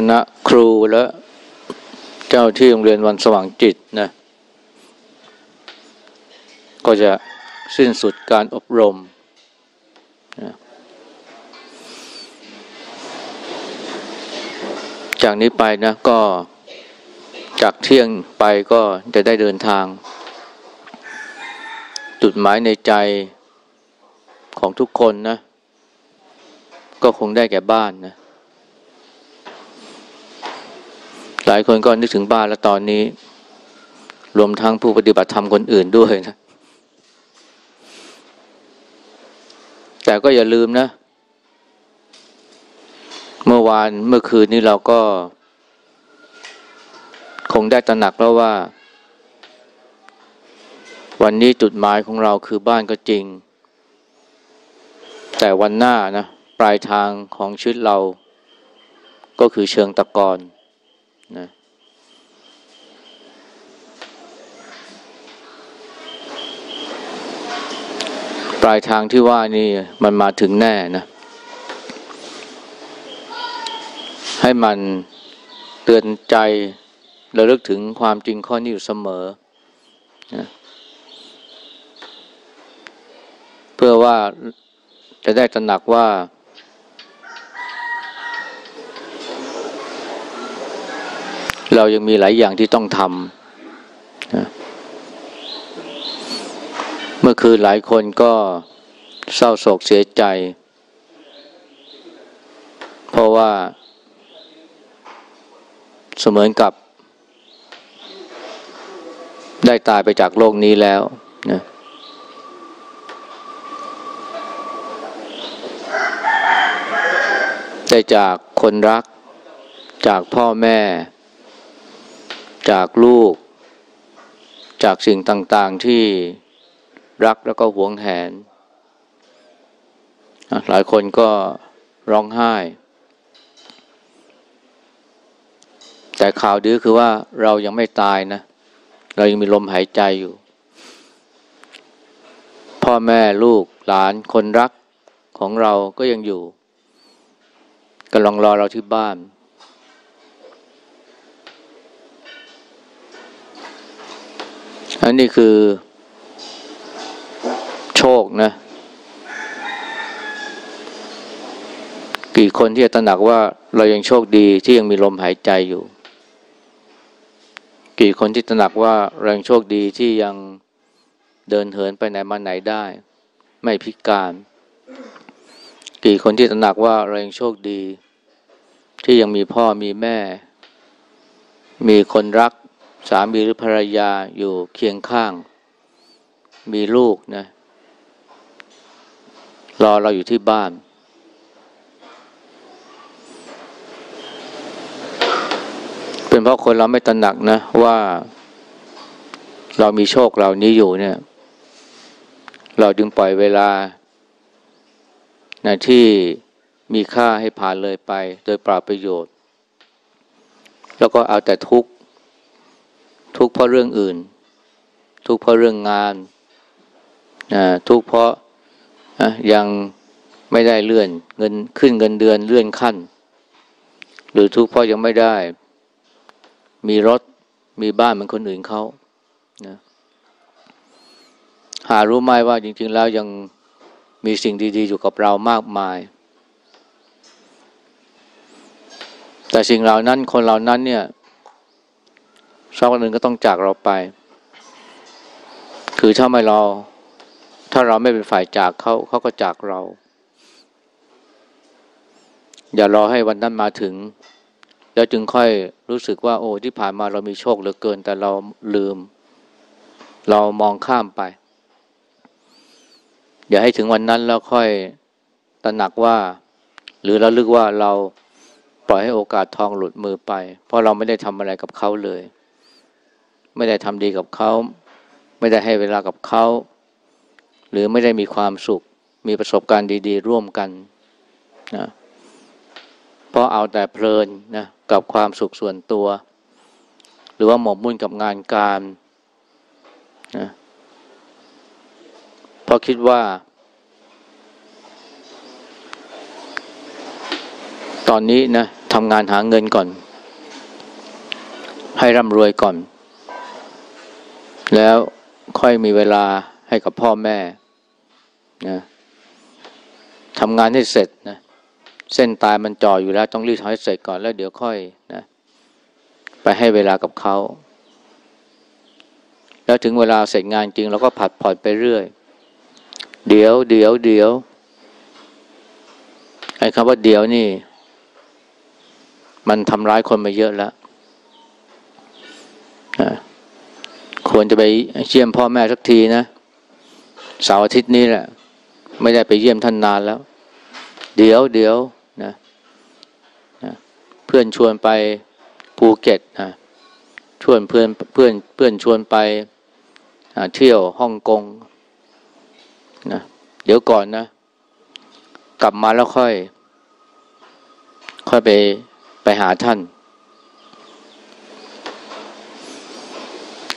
คณะครูและเจ้าที่โรงเรียนวันสว่างจิตนะก็จะสิ้นสุดการอบรมนะจากนี้ไปนะก็จากเที่ยงไปก็จะได้เดินทาง จุดหมายในใจของทุกคนนะ ก็คงได้แก่บ้านนะ หลายคนก็นึกถึงบ้านแล้วตอนนี้ รวมทั้งผู้ปฏิบัติธรรมคนอื่นด้วยนะ แต่ก็อย่าลืมนะ เมื่อวานเมื่อคืนนี้เราก็ คงได้ตระหนักแล้วว่า วันนี้จุดหมายของเราคือบ้านก็จริง แต่วันหน้านะ ปลายทางของชีวิตเราก็คือเชิงตะกอน นะปลายทางที่ว่านี่มันมาถึงแน่นะ ให้มันเตือนใจระลึกถึงความจริงข้อนี้อยู่เสมอนะเพื่อว่าจะได้ตระหนักว่า เรายังมีหลายอย่างที่ต้องทำเมื่อคืนหลายคนก็เศร้าโศกเสียใจ เพราะว่า เสมือนกับ ได้ตายไปจากโลกนี้แล้วนะได้จากคนรักจากพ่อแม่ จากลูก จากสิ่งต่างๆที่รักแล้วก็หวงแหน หลายคนก็ร้องไห้ แต่ข่าวดีคือว่าเรายังไม่ตายนะ เรายังมีลมหายใจอยู่ พ่อแม่ลูกหลานคนรักของเราก็ยังอยู่กำลังรอเราที่บ้าน อันนี้คือโชคนะ กี่คนที่จะตระหนักว่าเรายังโชคดีที่ยังมีลมหายใจอยู่ กี่คนที่ตระหนักว่าเรายังโชคดีที่ยังเดินเหินไปไหนมาไหนได้ ไม่พิการ กี่คนที่ตระหนักว่าเรายังโชคดี ที่ยังมีพ่อมีแม่ มีคนรัก สามีหรือภรรยาอยู่เคียงข้าง มีลูกนะ รอเราอยู่ที่บ้าน เป็นเพราะคนเราไม่ตระหนักนะ ว่า เรามีโชคเหล่านี้อยู่เนี่ย เราจึงปล่อยเวลานะที่มีค่าให้ผ่านเลยไป โดยปราประโยชน์ แล้วก็เอาแต่ทุกข์ ทุกข์เพราะเรื่องอื่น ทุกข์เพราะเรื่องงานทุกข์เพราะยังไม่ได้เลื่อนเงินขึ้นเงินเดือนเลื่อนขั้น หรือทุกข์เพราะยังไม่ได้ มีรถมีบ้านเหมือนคนอื่นเขานะหารู้ไหมว่าจริง ๆ แล้วยังมีสิ่งดีๆอยู่กับเรามากมาย แต่สิ่งเหล่านั้นคนเหล่านั้นเนี่ย สักวันหนึ่งก็ต้องจากเราไป คือถ้าไม่เรา ถ้าเราไม่เป็นฝ่ายจากเขาเขาก็จากเรา อย่ารอให้วันนั้นมาถึง แล้วจึงค่อยรู้สึกว่า โอ้ที่ผ่านมาเรามีโชคเหลือเกิน แต่เราลืม เรามองข้ามไป อย่าให้ถึงวันนั้นแล้วค่อยตระหนักว่า หรือเราลึกว่าเราปล่อยให้โอกาสทองหลุดมือไป เพราะเราไม่ได้ทำอะไรกับเขาเลย ไม่ได้ทำดีกับเขา ไม่ได้ให้เวลากับเขา หรือไม่ได้มีความสุข มีประสบการณ์ดี ๆ ร่วมกันนะเพราะเอาแต่เพลินนะกับความสุขส่วนตัว หรือว่าหมกมุ่นกับงานการนะเพราะคิดว่า ตอนนี้นะททำงานหาเงินก่อน ให้ร่ำรวยก่อน แล้วค่อยมีเวลาให้กับพ่อแม่นะทำงานให้เสร็จนะเส้นตายมันจ่ออยู่แล้วต้องรีบทำให้เสร็จก่อนแล้วเดี๋ยวค่อยนะไปให้เวลากับเขาแล้วถึงเวลาเสร็จงานจริงเราก็ผัดผ่อนไปเรื่อย เดี๋ยวเดี๋ยวเดี๋ยวไอ้คำว่าเดี๋ยวนี่ มันทำร้ายคนมาเยอะแล้ว ควรจะไปเยี่ยมพ่อแม่สักทีนะเสาร์อาทิตย์นี้แหละ ไม่ได้ไปเยี่ยมท่านนานแล้ว เดี๋ยวเดี๋ยวนะนะเพื่อนชวนไปภูเก็ตนะชวนเพื่อนเพื่อนเพื่อนชวนไปเที่ยวฮ่องกงนะเดี๋ยวก่อนนะ กลับมาแล้วค่อย ค่อยไปไปหาท่าน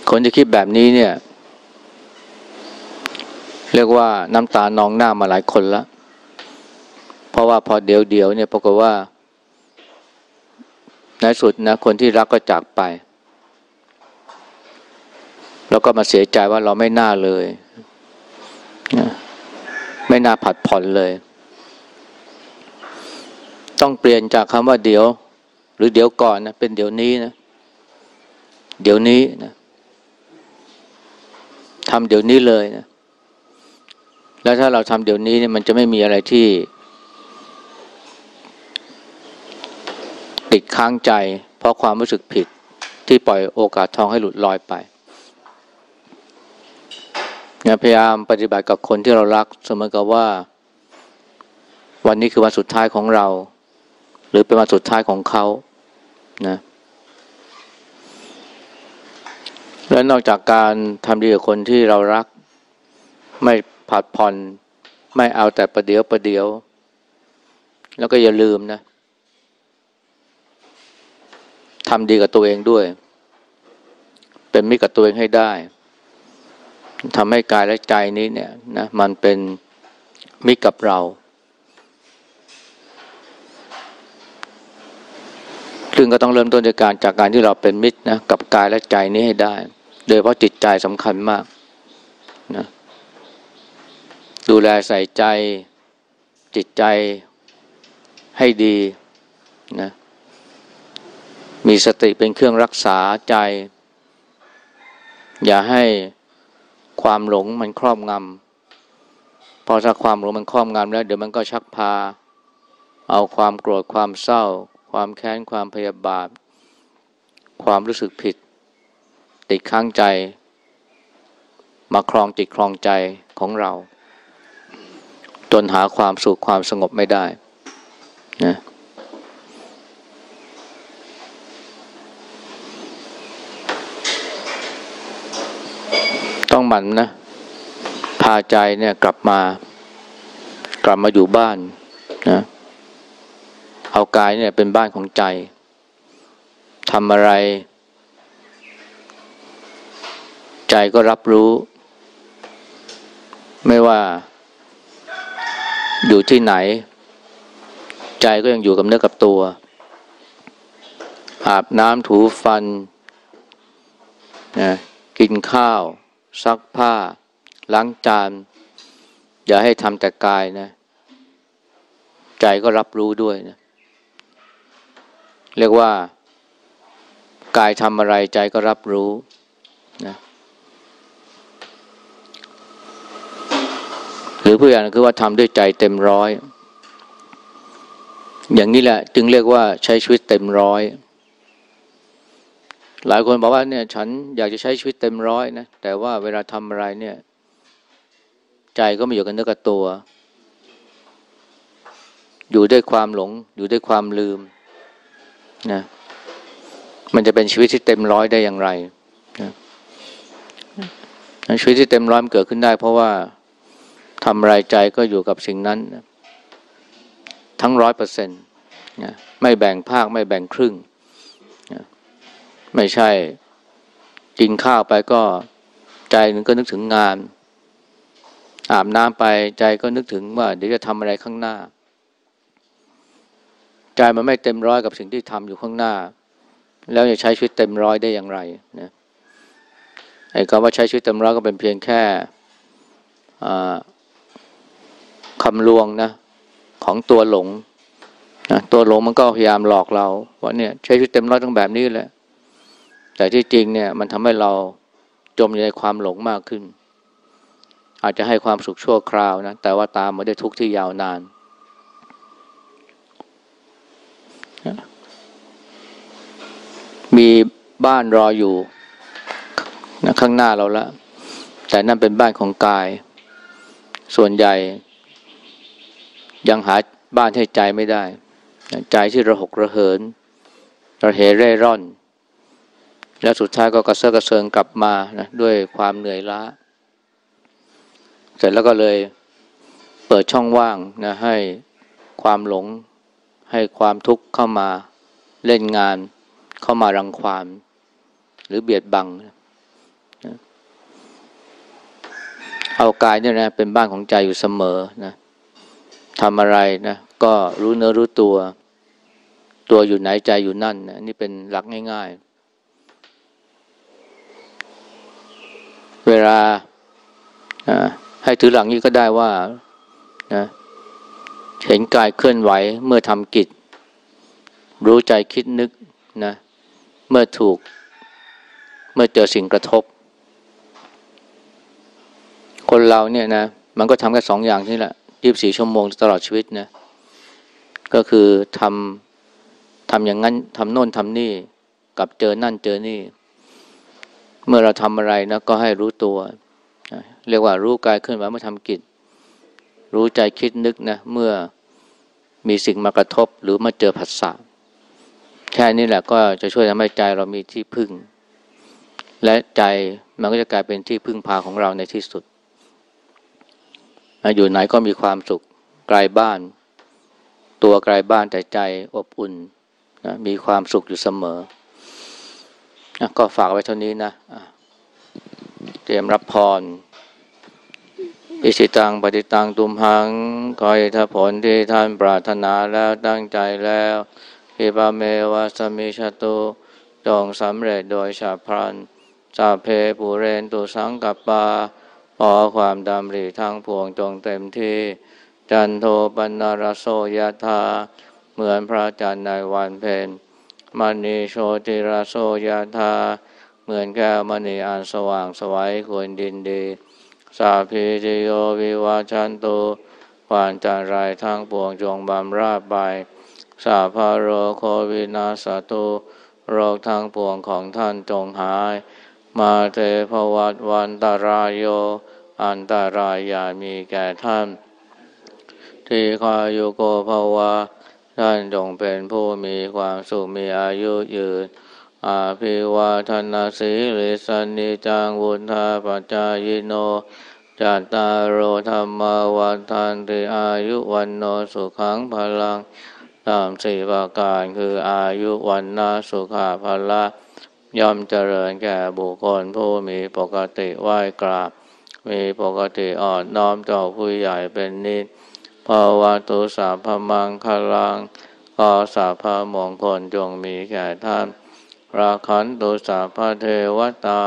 คนที่คิดแบบนี้เนี่ย เรียกว่าน้ำตานองหน้ามาหลายคนล้วเพราะว่าพอเดี๋ยวเดียวเนี่ยปรากฏว่า ในสุดนะคนที่รักก็จากไป แล้วก็มาเสียใจว่าเราไม่น่าเลย ไม่น่าผัดผ่อนเลย ต้องเปลี่ยนจากคำว่าเดี๋ยว หรือเดี๋ยวก่อนนะเป็นเดี๋ยวนี้นะเดี๋ยวนี้นะ ทำเดี๋ยวนี้เลยนะ แล้วถ้าเราทำเดี๋ยวนี้เนี่ยมันจะไม่มีอะไรที่ ติดค้างใจ เพราะความรู้สึกผิดที่ปล่อยโอกาสทองให้หลุดลอยไปนี่ยพยายามปฏิบัติกับคนที่เรารักเสมอกับว่า วันนี้คือวันสุดท้ายของเรา หรือเป็นวันสุดท้ายของเขานะ และนอกจากการทำดีกับคนที่เรารัก ไม่ผัดผ่อน ไม่เอาแต่ประเดียวประเดียว แล้วก็อย่าลืมนะทำดีกับตัวเองด้วย เป็นมิตรกับตัวเองให้ได้ทำให้กายและใจนี้เนี่ยนะมันเป็นมิตรกับเรา ซึ่งก็ต้องเริ่มต้นจากการจากการที่เราเป็นมิตรนะกับกายและใจนี้ให้ได้ โดยเพราะจิตใจสำคัญมากนะดูแลใส่ใจจิตใจให้ดีนะมีสติเป็นเครื่องรักษาใจ อย่าให้ความหลงมันครอบงำพอถ้าความหลงมันครอบงำแล้ว เดี๋ยวมันก็ชักพา เอาความโกรธความเศร้า ความแค้นความพยาบาท ความรู้สึกผิด ติดข้างใจ มาครองจิตครองใจของเรา จนหาความสุขความสงบไม่ได้นะต้องหมั่นนะ พาใจเนี่ยกลับมา กลับมาอยู่บ้านนะเอากายเนี่ยเป็นบ้านของใจทำอะไร ใจก็รับรู้ ไม่ว่า อยู่ที่ไหน ใจก็ยังอยู่กับเนื้อกับตัว อาบน้ำถูฟันนะกินข้าว ซักผ้า ล้างจาน อย่าให้ทำแต่กายนะ ใจก็รับรู้ด้วยนะ เรียกว่ากายทำอะไรใจก็รับรู้นะ รือเพื่ออย่างคือว่าทำด้วยใจเต็มร้อย อย่างนี้แหละจึงเรียกว่าใช้ชีวิตเต็มร้อย หลายคนบอกว่าเนี่ยฉันอยากจะใช้ชีวิตเต็มร้อยนะแต่ว่าเวลาทำอะไรเนี่ย ใจก็ไม่อยู่กันเนื้อกับตัว อยู่ด้วยความหลง อยู่ด้วยความลืมนะมันจะเป็นชีวิตที่เต็มร้อยได้อย่างไรนะชีวิตที่เต็มร้อยมันเกิดขึ้นได้ เพราะว่า ทำอะไรใจก็อยู่กับสิ่งนั้น ทั้งร้อยเปอร์เซ็นต์ไม่แบ่งภาคไม่แบ่งครึ่ง ไม่ใช่กินข้าวไปก็ใจหนึ่งก็นึกถึงงาน อาบน้ำไปใจก็นึกถึงว่าเดี๋ยวจะทำอะไรข้างหน้าใจใจมันไม่เต็มร้อยกับสิ่งที่ทำอยู่ข้างหน้า แล้วจะใช้ชีวิตเต็มร้อยได้อย่างไรนะไอ้คำว่าใช้ชีวิตเต็มร้อยก็เป็นเพียงแค่ คำลวงนะของตัวหลงนะตัวหลงมันก็พยายามหลอกเราว่าเนี่ยใช้ชีวิตเต็มร้อยต้องแบบนี้แหละ แต่ที่จริงเนี่ยมันทำให้เราจมอยู่ในความหลงมากขึ้น อาจจะให้ความสุขชั่วคราวนะแต่ว่าตามมาด้วยทุกข์ที่ยาวนานมีบ้านรออยู่นะข้างหน้าเราแล้วแต่นั่นเป็นบ้านของกาย ส่วนใหญ่ ยังหาบ้านให้ใจไม่ได้ ใจที่ระหกระเหิน ระเหเร่ร่อน แล้วสุดท้ายก็กระเซาะกระเซิงกลับมานะด้วยความเหนื่อยล้า เสร็จแล้วก็เลยเปิดช่องว่างนะให้ความหลง ให้ความทุกข์เข้ามาเล่นงาน เข้ามารังความหรือเบียดบังนะเอากายเนี่ยนะเป็นบ้านของใจอยู่เสมอนะ ทำอะไรนะก็รู้เนื้อรู้ตัว ตัวอยู่ไหนใจอยู่นั่นนะนี่เป็นหลักง่าย ๆ เวลาให้ถือหลังนี้ก็ได้ว่านะเห็นกายเคลื่อนไหวเมื่อทำกิจ รู้ใจคิดนึกนะเมื่อถูก เมื่อเจอสิ่งกระทบ คนเราเนี่ยนะมันก็ทำแค่สองอย่างนี่แหละ ยีิบสี่ชั่วโมงตลอดชีวิตนะ ก็คือทำทำอย่างนั้นทำโน่นทำนี่ กับเจอนั่นเจอนี่ เมื่อเราทำอะไรนะก็ให้รู้ตัว เรียกว่ารู้กายเคลื่อนไหวเมื่อทำกิจ รู้ใจคิดนึกนะ เมื่อมีสิ่งมากระทบหรือมาเจอผัสสะแค่นี้แหละก็จะช่วยทำให้ใจเรามีที่พึ่ง และใจมันก็จะกลายเป็นที่พึ่งพาของเราในที่สุด อยู่ไหนก็มีความสุขไกลบ้าน ตัวไกลบ้านแต่ใจอบอุ่นนะมีความสุขอยู่เสมอนะก็ฝากไว้เท่านี้นะเตรียมรับพร อิสิตังปฏิตังตุมหังกอยถ้าผลที่ท่านปรารถนาแล้วตั้งใจแล้วพิบาเมวาสมิชตุจงสำเร็จโดยชาพรันจาเพปูเรนตุสังกัปปา ขอความดำริทั้งพวงจงเต็มที่ จันโทปนนารโสยธาเหมือนพระจันทร์ในวันเพ็ญมณีโชติรโสยธาเหมือนแก้วมณีอันสว่างสวัยควรดินดี สาพีจิโยวิวาชันตุความจันไรทั้งปวงจงบำราบไปสาพาโรโควินาสตุโรคทั้งปวงของท่านจงหาย มาเตภวัตวันตารายโย อันตรายอย่ามีแก่ท่านที่คายุโกภาวะท่านจงเป็นผู้มีความสุขมีอายุยืน อาภิวาทนาสีลิสนิจังวุธาปัจจายโนจัตตารโอธรรมวันทันติอายุวันโนสุขังพลังตามสี่ประการคืออายุวันนาสุขาพละย่อมเจริญแก่บุคคลผู้มีปกติไหวกราบ มีปกติอ่อนน้อมต่อผู้ใหญ่เป็นนิสภาวะตุสาพมังคลังขอสาพมงคลจงมีแก่ท่าน ราคันตุสาพเทวตา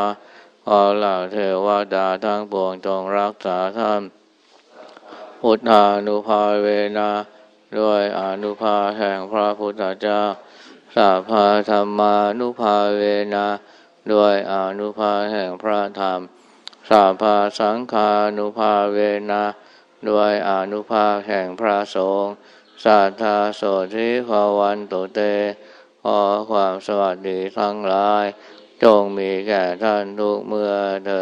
ขอเหล่าเทวดาทั้งปวงจงรักษาท่าน พุทธานุภาเวนะด้วยอนุภาแห่งพระพุทธเจ้าสาพาธรรมานุภาเวนะด้วยอนุภาแห่งพระธรรม สาพาสังคานุภาเวนะด้วยอนุภาแห่งพระสงฆ์สัทธาโสธิภาวันตุเต ขอความสวัสดีทั้งหลาย จงมีแก่ท่านทุกเมื่อเธอ